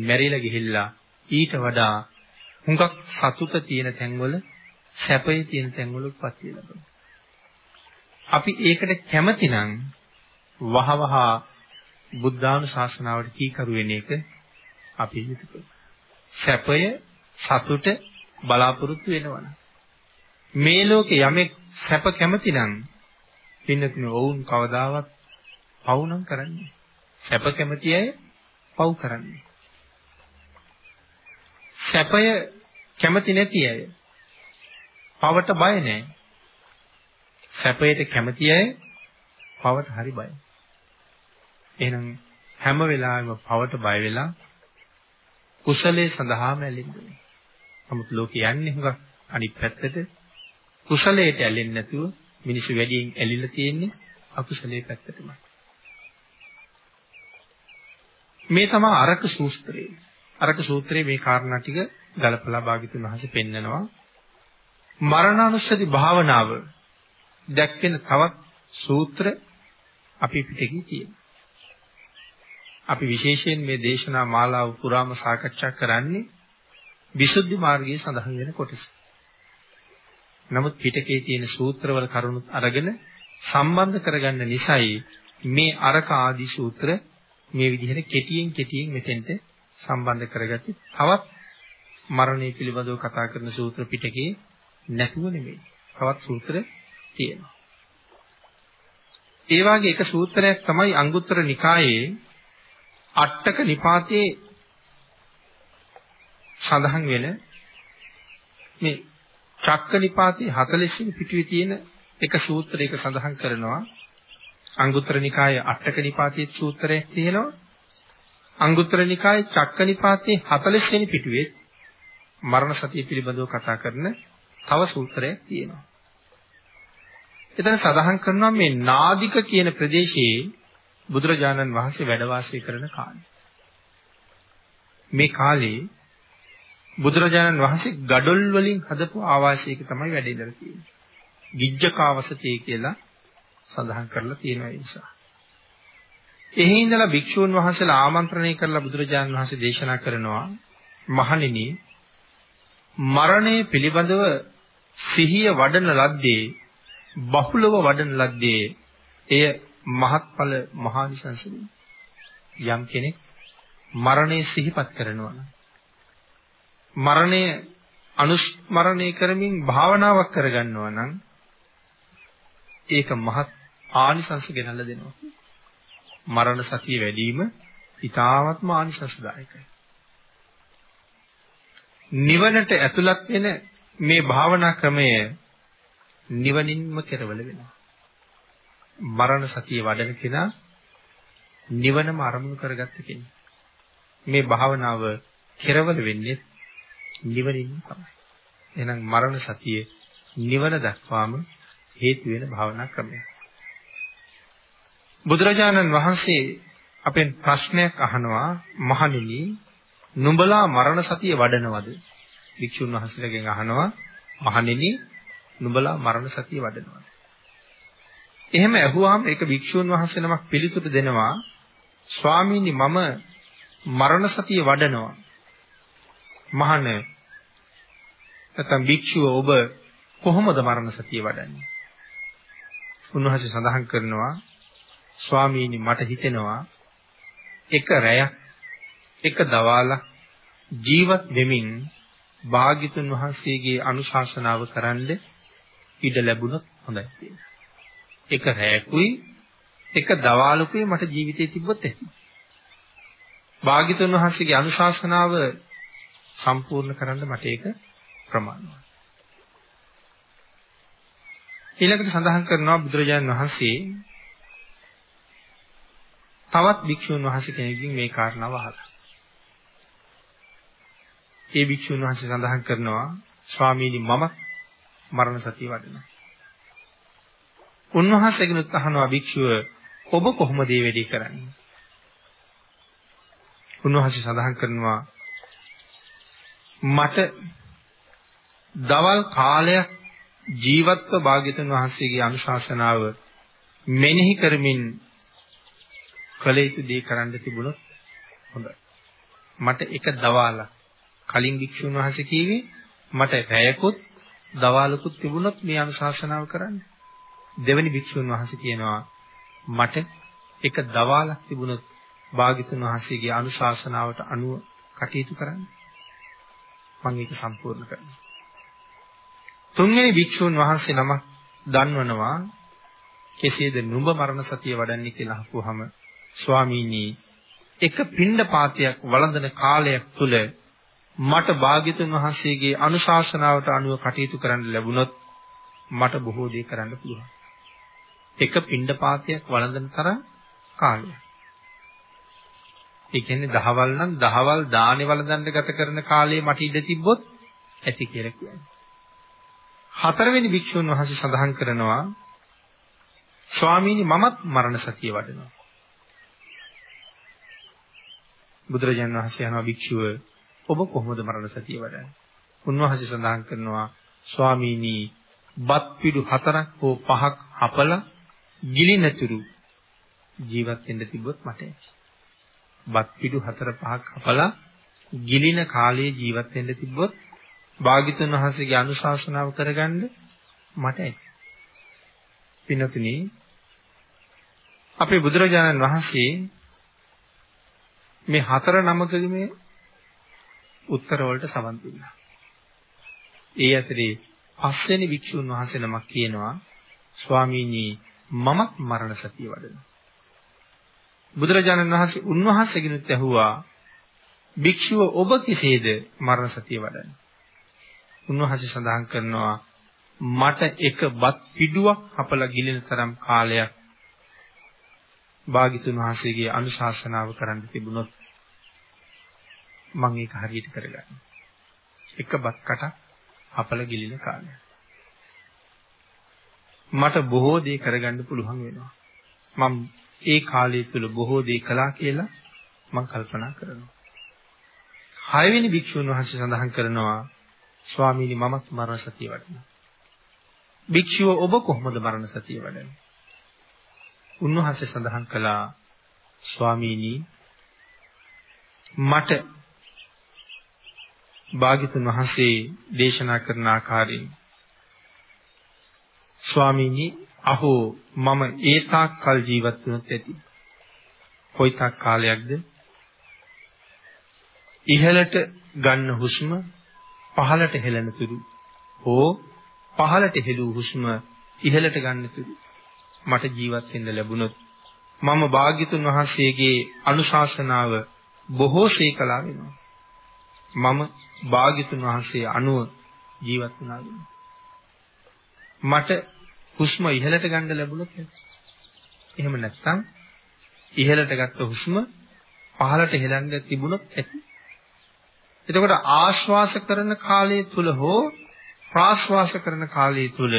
මැරිලා ගිහිල්ලා ඊට වඩා හුඟක් සතුට තියෙන තැන්වල සැපේ තියෙන තැන්වල උප්පත්තිය ලැබෙනවා. අපි ඒකට කැමති නම් වහවහ බුද්ධානුශාසනාවට කීකරු වෙන එක අපි යුතුය. සැපය සතුට බලාපොරොත්තු වෙනවනම් මේ ලෝකේ යමෙක් සැප කැමති නම් පින්නතුනේ ඔවුන් කවදාවත් පව් නම් කරන්නේ සැප කැමති අය පව් කරන්නේ සැපය කැමති නැති අය පවට බය නැහැ. සැපයට කැමති අය පවට හරි බයයි. එහෙනම් හැම වෙලාවෙම පවට බය වෙලා කුසලයේ සඳහාම ඇලෙන්නේ. නමුත් ලෝකේ යන්නේ හුඟක් අනිත් පැත්තට කුසලයට ඇලෙන්නේ නැතුව මිනිස්සු වැඩියෙන් ඇලිලා තියෙන්නේ අකුසලයේ පැත්තටමයි. මේ තමයි අරක සූත්‍රය. අරක සූත්‍රයේ මේ කාරණා ටික ගලපලා භාග්‍යතුන් වහන්සේ පෙන්නනවා. මරණානුස්සති භාවනාව දැක්වෙන තවත් සූත්‍ර අපි පිටකේ තියෙනවා. අපි විශේෂයෙන් මේ දේශනා මාලාව පුරාම සාකච්ඡා කරන්නේ විසුද්ධි මාර්ගයේ සඳහන් වෙන කොටස. නමුත් පිටකේ තියෙන සූත්‍රවල කරුණුත් අරගෙන සම්බන්ධ කරගන්න නිසායි මේ අරක ආදී සූත්‍ර මේ විදිහට කෙටියෙන් කෙටියෙන් මෙතෙන්ට සම්බන්ධ කරගත්තේ තවත් මරණය පිළිබඳව කතා කරන සූත්‍ර පිටකේ නැතුව නෙමෙයි. තවත් සූත්‍ර තියෙනවා. ඒ වගේ එක සූත්‍රයක් තමයි අංගුත්තර නිකායේ අට්ටක නිපාතේ සඳහන් වෙන මේ චක්ක නිපාතේ 40 වෙනි පිටුවේ තියෙන එක සූත්‍රයක සඳහන් කරනවා අංගුත්තර නිකායේ අට්ටක නිපාතයේ සූත්‍රයක් තියෙනවා අංගුත්තර නිකායේ චක්කනිපාතේ 40 වෙනි පිටුවේ මරණ සතිය පිළිබඳව කතා කරන තව සූත්‍රයක් තියෙනවා. එතන සඳහන් කරනවා මේ නාදික කියන ප්‍රදේශයේ බුදුරජාණන් වහන්සේ වැඩ වාසය කරන කාලේ. මේ කාලේ බුදුරජාණන් වහන්සේ gadol වලින් හදපු ආවාසයක තමයි වැඩ ඉඳලා තියෙන්නේ. ගිජ්ජකාවසතේ කියලා සඳහන් කරලා තියෙනවා ඒ නිසා. එහි ඉඳලා භික්ෂූන් වහන්සේලා ආමන්ත්‍රණය කරලා බුදුරජාණන් වහන්සේ දේශනා කරනවා මහණෙනි මරණය පිළිබඳව සිහිය වඩන ලද්දේ බහුලව වඩන ලද්දේ එය මහත්ඵල මහානිසංසදී යම් කෙනෙක් මරණය සිහිපත් කරනවා නම් මරණය අනුස්මරණය කරමින් භාවනාවක් කරගන්නවා නම් ඒක මහත් ආනිසංස ගෙනල්ලා දෙනවා. මරණ සතිය වැඩිම ඊ타ත්ම ආනිසංසදායකයි. නිවනට ඇතුළත් වෙන මේ භාවනා ක්‍රමය නිවනින්ම කෙරවල වෙනවා. මරණ සතිය වඩන කෙනා නිවනම අරමුණු කරගත්ත කෙනෙක්. මේ භාවනාව කෙරවල වෙන්නේ නිවනින් තමයි. එහෙනම් මරණ සතිය නිවන දක්වාම හේතු වෙන භාවනා ක්‍රමයක්. බුදුරජාණන් වහන්සේ අපෙන් ප්‍රශ්නයක් අහනවා මහණෙනි නුඹලා මරණ සතිය වඩනවද? භික්ෂුන් වහන්සේලාගෙන් අහනවා මහණෙනි නුඹලා මරණ සතිය වඩනවද? එහෙම ඇහුවාම ඒක භික්ෂුන් වහන්සේ නමක් පිළිතුරු දෙනවා ස්වාමීනි මම මරණ සතිය වඩනවා. මහණ නැත්නම් භික්ෂුව ඔබ කොහොමද මරණ සතිය වඩන්නේ? උන්වහන්සේ සඳහන් කරනවා ස්වාමීනි මට හිතෙනවා එක රැයක් එක දවාලක් ජීවත් වෙමින් භාග්‍යතුන් වහන්සේගේ අනුශාසනාව කරන්න ඉඩ ලැබුණොත් හොඳයි කියලා. එක රැයකුයි එක දවාලකුයි මට ජීවිතේ තිබ්බොත් ඇති. භාග්‍යතුන් වහන්සේගේ අනුශාසනාව සම්පූර්ණ කරන්න මට ඒක ප්‍රමාණවත්. ඊළඟට සඳහන් කරනවා බුදුරජාණන් වහන්සේ තවත් භික්ෂුන් වහන්සේ කෙනෙක්ගෙන් මේ කාරණාව අහලා. ඒ භික්ෂුන් වහන්සේ සඳහන් කරනවා ස්වාමීනි මම මරණ සතිය වඩනවා. උන්වහන්සේගෙනුත් අහනවා භික්ෂුව ඔබ කොහොමද මේ වැඩේ කරන්නේ? උන්වහන්සේ සඳහන් කරනවා මට දවල් කාලයක් ජීවත්ව භාග්‍යතුන් වහන්සේගේ අනුශාසනාව මෙනෙහි කරමින් කළ යුතු දේ කරන්න තිබුණොත් හොඳයි. මට එක දවාලක් කලින් භික්ෂුන් වහන්සේ කිව්වේ මට රැයකුත් දවාලකුත් තිබුණොත් මේ අනුශාසනාව කරන්න. දෙවෙනි භික්ෂුන් වහන්සේ කියනවා මට එක දවාලක් තිබුණොත් භාග්‍යතුන් වහන්සේගේ අනුශාසනාවට අනුව කටයුතු කරන්න. මම ඒක සම්පූර්ණ කරනවා. තුන්වෙනි භික්ෂුන් වහන්සේ නමක් දන්වනවා කෙසේද නුඹ මරණ සතිය වඩන්නේ කියලා අහපුවාම ස්වාමීනි එක පින්ඩ පාතයක් වළඳන කාලයක් තුල මට භාග්‍යතුන් වහන්සේගේ අනුශාසනාවට අනුව කටයුතු කරන්න ලැබුණොත් මට බොහෝ දේ කරන්න පුළුවන්. එක පින්ඩ පාතයක් වළඳන තරම් කාලයක්. ඒ කියන්නේ දහවල් නම් දහවල් දානේ වළඳන්න ගත කරන කාලේ මට ඉඳ තිබ්බොත් ඇති කියලා කියන්නේ. හතරවෙනි භික්ෂුන් වහන්සේ සඳහන් කරනවා ස්වාමීනි මමත් මරණ සතිය වඩනවා. බුදුරජාණන් වහන්සේ අහනවා භික්ෂුව ඔබ කොහොමද මරණ සතිය වඩන්නේ? උන්වහන්සේ සඳහන් කරනවා ස්වාමීනි බත් පිඩු හතරක් හෝ පහක් හපලා ගිලිනතුරු ජීවත් වෙන්න තිබ්බොත් මට ඇති. බත් පිඩු හතර පහක් හපලා ගිලින කාලයේ ජීවත් වෙන්න තිබ්බොත් භාග්‍යතුන් වහන්සේගේ අනුශාසනාව කරගන්න මට ඇති. පින්තුනි අපේ බුදුරජාණන් වහන්සේ මේ හතර නමකගේ උත්තර වලට සවන් දුන්නා. ඒ අතරේ පස්වෙනි භික්ෂුන් වහන්සේ නමක් කියනවා ස්වාමීනි මමත් මරණ සතිය වඩනවා. බුදුරජාණන් වහන්සේ උන්වහන්සේගෙනුත් ඇහුවා භික්ෂුව ඔබ කෙසේද මරණ සතිය වඩන්නේ? උන්වහන්සේ සඳහන් කරනවා මට එක බත් පිඩුවක් අපලා ගිලින තරම් කාලයක් භාග්‍යතුන් වහන්සේගේ අනුශාසනාව කරන්න තිබුණොත් මම ඒක හරියට කරගන්නවා. එක බත් කටක් අපලා ගිලින කාලයක්. මට බොහෝ දේ කරගන්න පුළුවන් වෙනවා. මම ඒ කාලය තුල බොහෝ දේ කළා කියලා මම කල්පනා කරනවා. හයවෙනි භික්ෂුන් වහන්සේ සඳහන් කරනවා ස්වාමීනි මමත් මරණ සතිය වඩනවා. භික්ෂුව ඔබ කොහොමද මරණ සතිය වඩන්නේ? උන්වහන්සේ සඳහන් කළා ස්වාමීනි මට භාග්‍යතුන් වහන්සේ දේශනා කරන ආකාරයෙන් ස්වාමීනි අහෝ මම ඒ තාක් කල් ජීවත් වුණොත් ඇති. කොයි තාක් කාලයක්ද? ඉහළට ගන්න හුස්ම පහළට හෙළන තුරු හෝ පහළට හෙළූ හුස්ම ඉහළට ගන්න තුරු මට ජීවත් වෙන්න ලැබුණොත් මම භාග්‍යතුන් වහන්සේගේ අනුශාසනාව බොහෝසේ කළා වෙනවා. මම භාග්‍යතුන් වහන්සේ අනුව ජීවත් වුණා වෙනවා. මට හුස්ම ඉහළට ගන්න ලැබුණොත් එහෙම නැත්නම් ඉහළට ගත්ත හුස්ම පහළට හෙලන්න තිබුණොත් ඇති. එතකොට ආශ්වාස කරන කාලය තුල හෝ ප්‍රාශ්වාස කරන කාලය තුල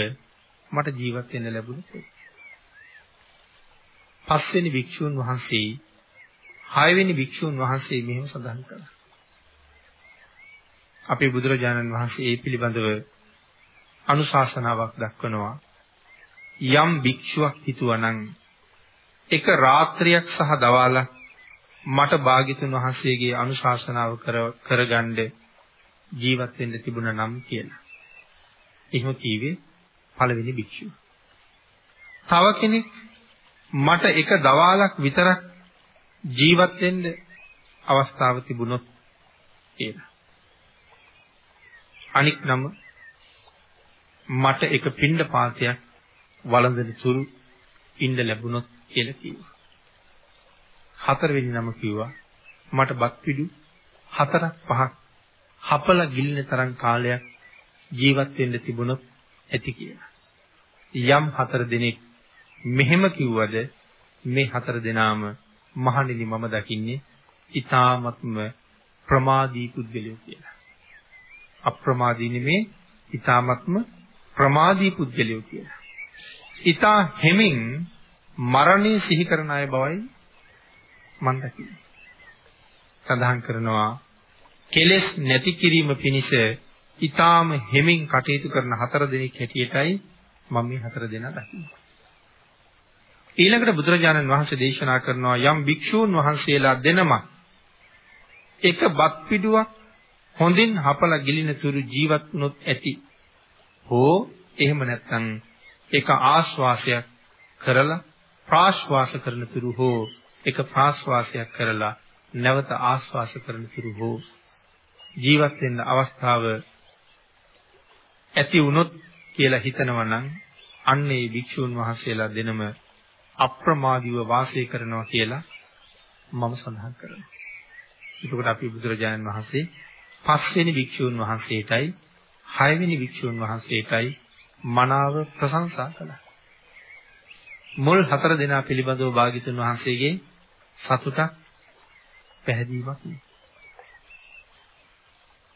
මට ජීවත් වෙන්න ලැබුණොත් පස්වෙනි භික්ෂුන් වහන්සේ හයවෙනි භික්ෂුන් වහන්සේ මෙහෙම සඳහන් කළා. අපේ බුදුරජාණන් වහන්සේ ඒ පිළිබඳව අනුශාසනාවක් දක්වනවා. යම් භික්ෂුවක් හිතුවනම් එක රාත්‍රියක් සහ දවාලක් මට භාග්‍යතුන් වහන්සේගේ අනුශාසනාව කරගන්න ජීවත් වෙන්න තිබුණා නම් කියලා. එහෙම කීවේ පළවෙනි භික්ෂුව. තව කෙනෙක් මට එක දවාලක් විතරක් ජීවත් වෙන්න අවස්ථාව තිබුණොත් කියලා. අනික් නම මට එක පින්ඩ පාතයක් වළඳන තුරු ඉන්න ලැබුණොත් කියලා කිව්වා. හතරවෙනි නම කිව්වා මට බත් පිඩු හතරක් පහක් හපලා ගිලින තරම් කාලයක් ජීවත් වෙන්න තිබුණොත් ඇති කියලා. යම් හතර දිනක් මෙහෙම කිව්වද මේ හතර දෙනාම මහණෙනි මම දකින්නේ ඊ타මත්ම ප්‍රමාදී පුද්ගලයෝ කියලා. අප්‍රමාදී නෙමේ ඊ타මත්ම ප්‍රමාදී පුද්ගලයෝ කියලා. ඊතා හැමින් මරණය සිහි කරන අය බවයි මම දකින්නේ. සඳහන් කරනවා කෙලෙස් නැති කිරීම පිණිස ඊ타ම හැමින් කටයුතු කරන හතර දෙනෙක් හැටියටයි මම මේ හතර දෙනා දකින්නේ. ඊළඟට බුදුරජාණන් වහන්සේ දේශනා කරනවා යම් භික්ෂූන් වහන්සේලා දෙනම එක බත් පිඩුවක් හොඳින් හපලා ගිලින තුරු ජීවත් වුණොත් ඇති. හෝ එහෙම නැත්නම් එක ආශ්වාසයක් කරලා ප්‍රාශ්වාස කරන තුරු හෝ එක ප්‍රාශ්වාසයක් කරලා නැවත ආශ්වාස කරන තුරු හෝ ජීවත් වෙන්න අවස්ථාව ඇති වුණොත් කියලා හිතනවා නම් අන්න ඒ භික්ෂුන් වහන්සේලා දෙනම අප්‍රමාදීව වාසය කරනවා කියලා මම සඳහන් කරනවා. එතකොට අපි බුදුරජාණන් වහන්සේ පස්වෙනි භික්ෂුන් වහන්සේටයි හයවෙනි භික්ෂුන් වහන්සේටයි මනාව ප්‍රශංසා කළා. මුල් හතර දෙනා පිළිබඳව භාග්‍යතුන් වහන්සේගේ සතුටක් පැහැදීමක් නේ.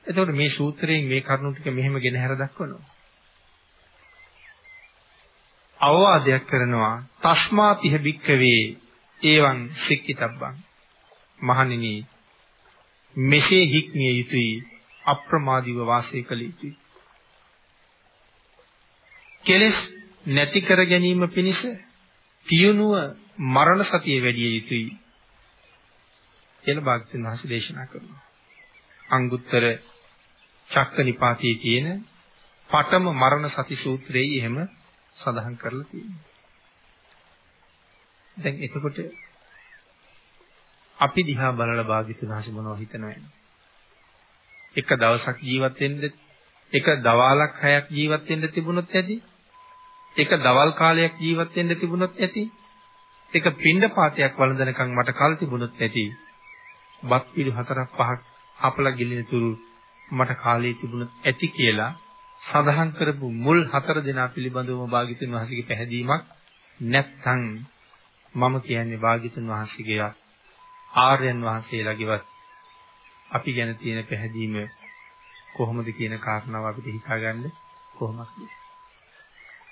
එතකොට මේ සූත්‍රයෙන් මේ කරුණු ටික මෙහෙම ගෙන හැර දක්වනවා. අවවාදයක් කරනවා තස්මාතිහ භික්කවේ එවං සික්කිතබ්බං මහණෙනි මෙසේ හික්මිය යුතුයි අප්‍රමාදීව වාසය කළ යුතුයි කෙලෙස් නැති කර ගැනීම පිණිස තියුණුව මරණ සතිය වැඩි යුතුයි කියලා භාග්‍යවතුන් වහන්සේ දේශනා කරනවා අංගුත්තර චක්කනිපාතයේ තියෙන පඨම මරණ සති සූත්‍රයේ එහෙම සඳහන් කරලා තියෙනවා. දැන් එතකොට අපි දිහා බලලා භාග්‍යතුන් වහන්සේ මොනව හිතනවද? එක දවසක් ජීවත් වෙන්න එක දවාලක් හයක් ජීවත් වෙන්න තිබුණොත් ඇති. එක දවල් කාලයක් ජීවත් වෙන්න තිබුණොත් ඇති. එක පින්ඩ පාතයක් වළඳනකම් මට කල් තිබුණොත් ඇති. බත් පිළි හතරක් පහක් අපලා ගිලින තුරු මට කාලය තිබුණොත් ඇති කියලා සඳහන් කරපු මුල් හතර දෙනා පිළිබඳවම භාග්‍යතුන් වහන්සේගේ පැහැදීමක් නැත්නම් මම කියන්නේ භාග්‍යතුන් වහන්සේගේ ආර්යයන් වහන්සේලාගේවත් අපි ගැන තියෙන පැහැදීම කොහොමද කියන කාරණාව අපිට හිතාගන්න කොහොමද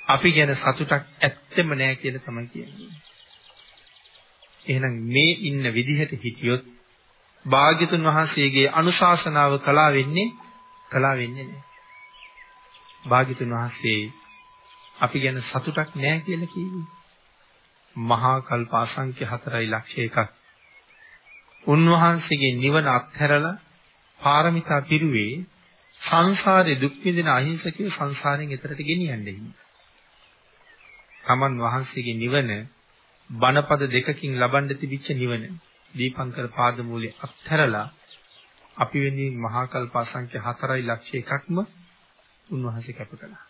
අපි ගැන සතුටක් ඇත්තෙම නැහැ කියලා තමයි කියන්නේ. එහෙනම් මේ ඉන්න විදිහට හිටියොත් භාග්‍යතුන් වහන්සේගේ අනුශාසනාව කළා වෙන්නේ කළා වෙන්නේ නැහැ. භාග්‍යතුන් වහන්සේ අපි ගැන සතුටක් නැහැ කියලා කිව්වේ. මහා කල්ප අසංඛ්‍ය 4යි ලක්ෂ එකක්. උන්වහන්සේගේ නිවන අත්හැරලා පාරමිතා පිරුවේ සංසාරේ දුක් විඳින අහිංසකව සංසාරයෙන් එතරට ගෙනියන්නේ. තමන් වහන්සේගේ නිවන බණපද දෙකකින් ලබන්න තිබිච්ච නිවන දීපංකර පාදමූලයේ අත්හැරලා අපි වෙනුවෙන් මහා කල්ප අසංඛ්‍ය 4 ලක්ෂ එකක්ම උන්වහන්සේ කැප කළා.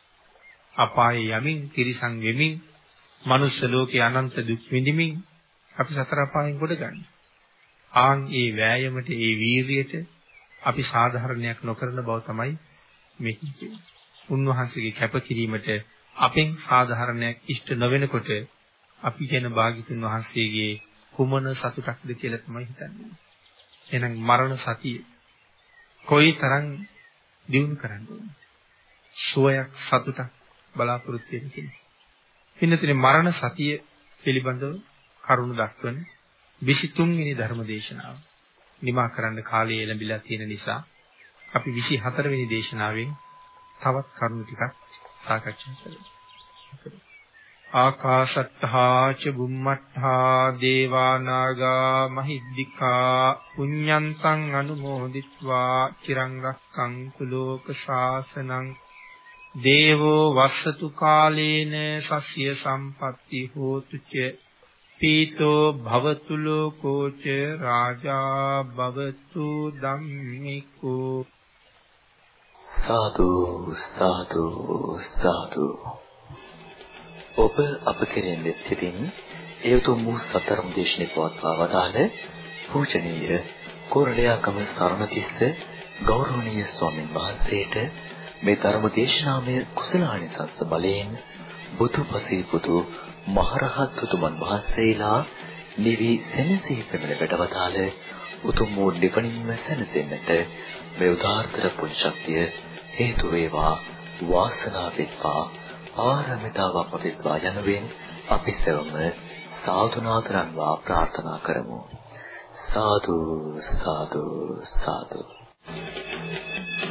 අපායේ යමින් තිරිසන් වෙමින් මනුෂ්‍ය ලෝකේ අනන්ත දුක් විඳිමින් අපි සතර අපායෙන් ගොඩ ගන්න. ආන් ඒ වෑයමට ඒ වීරියට අපි සාධාරණයක් නොකරන බව තමයි මේ කියන්නේ. උන්වහන්සේගේ කැපකිරීමට අපෙන් සාධාරණයක් ඉෂ්ට නොවෙනකොට අපි කියන භාග්‍යතුන් වහන්සේගේ කුමන සතුටක්ද කියලා තමයි හිතන්නේ. එහෙනම් මරණ සතිය කොයි තරම් දියුණු කරන්න ඕන. සුවයක් සතුටක් බලාපොරොත්තු වෙන කෙනෙක්. පින්නතුනේ මරණ සතිය පිළිබඳව කරුණු දක්වන 23 වෙනි ධර්ම දේශනාව. නිමා කරන්න කාලය ලැබිලා තියෙන නිසා අපි 24 වෙනි දේශනාවෙන් තවත් කරුණු ටිකක් සාකච්ඡා කරමු. ආකාශත්තා ච බුම්මත්තා දේවා නාග මහිද්దికා පුඤ්ඤන්තං අනුමෝදිත්වා චිරං රක්ඛන්තු ලෝක ශාසනං දේවෝ වස්සතු කාලේන සස්්‍ය සම්පatti හෝතු ච පීතෝ භවතු ලෝකෝ ච රාජා භවතු ධම්මිකෝ සාදු සාදු සාදු ඔබ අප කෙරෙන් දෙසිතින් ඒ උතුම් වූ සතරම් දේශනේ පවත්වා වදාළ පූජනීය කොරළයාගම සරණතිස්ස ගෞරවනීය ස්වාමීන් වහන්සේට මේ ධර්ම දේශනාමය කුසලානිසංස බලයෙන් බුදුපසේ බුදු මහරහත් උතුමන් වහන්සේලා නිවි සෙනසී පෙරළ වැඩවතාල උතුම් වූ නිවනින්ම සැනසෙන්නට මේ උදාාරතර පුණ්‍ය ශක්තිය හේතු වේවා වාසනාව වෙත්වා ආරමිතාවක් පෙත්වා යනුවෙන් අපි සෙවම සාදුනාතරන්වා ප්‍රාර්ථනා කරමු සාදු සාදු සාදු Thank you.